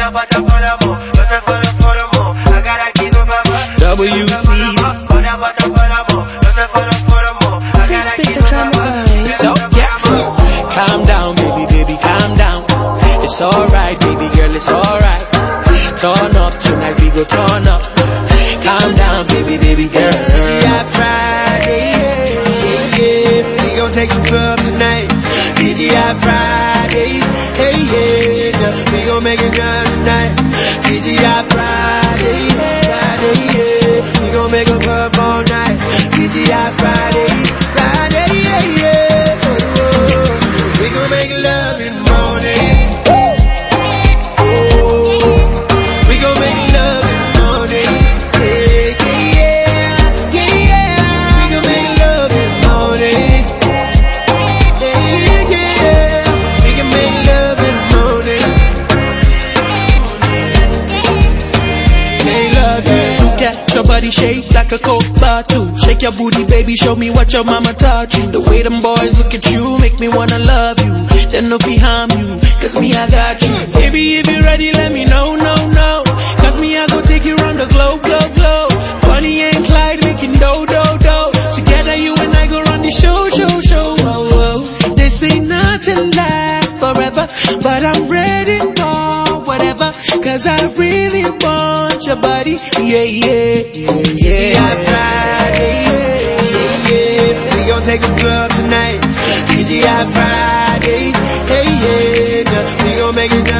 I gotta baba. WC. Mo. I drama baba. by. So. Calm down, baby, baby, calm down. It's alright, baby girl, it's alright. Turn up tonight, we go turn up. Calm down, baby, baby girl. TGI Friday, yeah, yeah. We gon' take you club tonight. TGI Friday, hey, yeah. We gon' make it good tonight. Your body shaped like a coke bottle. Shake your booty, baby, show me what your mama taught you. The way them boys look at you make me wanna love you. Then no fi harm you, cause me I got you. Baby, if you ready, let me know, no, no. Cause me I go take you round the globe, globe, globe. Bonnie and Clyde making dough, dough, dough. Together you and I go run the show, show, show. Oh, whoa, whoa. They say nothing lasts forever, but I'm ready. Cause I really want your body, yeah, yeah, yeah, TGI yeah. Friday, yeah, yeah. We gon' take a club tonight. TGI Friday, hey, yeah. We gon' make it done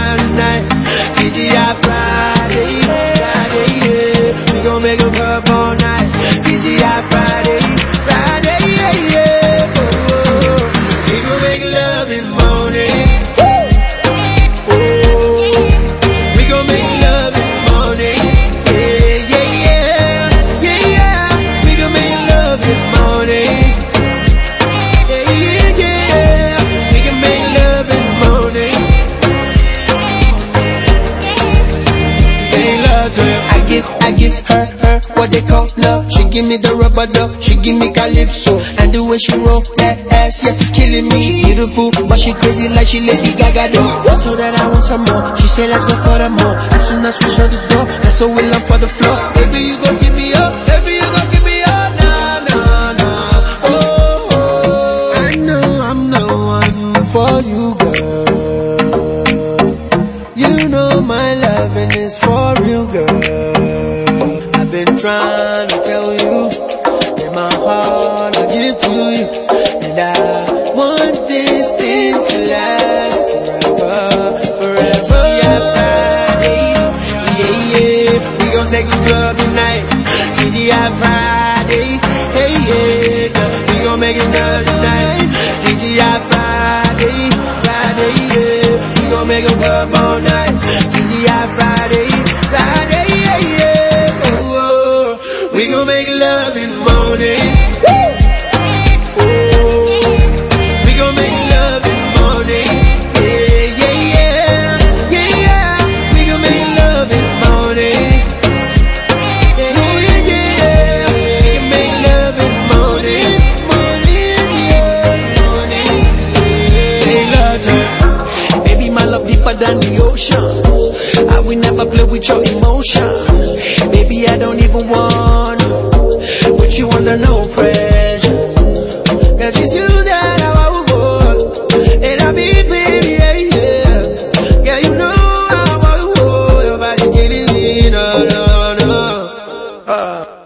I give her, her what they call love. She give me the rubber dub, she give me calypso. And the way she roll that ass, yes, it's killing me. Beautiful, but she crazy like she Lady Gaga do. I told her I want some more, she said let's go for the more. As soon as we shut the door, that's so we love for the floor. Baby, you gon' give me up. Trying to tell you that my heart I give to you, and I want this thing to last forever, forever. TGI Friday, yeah, yeah. We gon' take you club tonight. TGI Friday, hey, yeah. We gon' make it love tonight. TGI Friday, Friday, yeah. We gon' make a club all night. than the ocean. I will never play with your emotions. Baby, I don't even want put you under no pressure. Cause it's you that I want, for. and I be baby, yeah, yeah. Yeah, you know I want, your body getting me, no, no, no. Uh.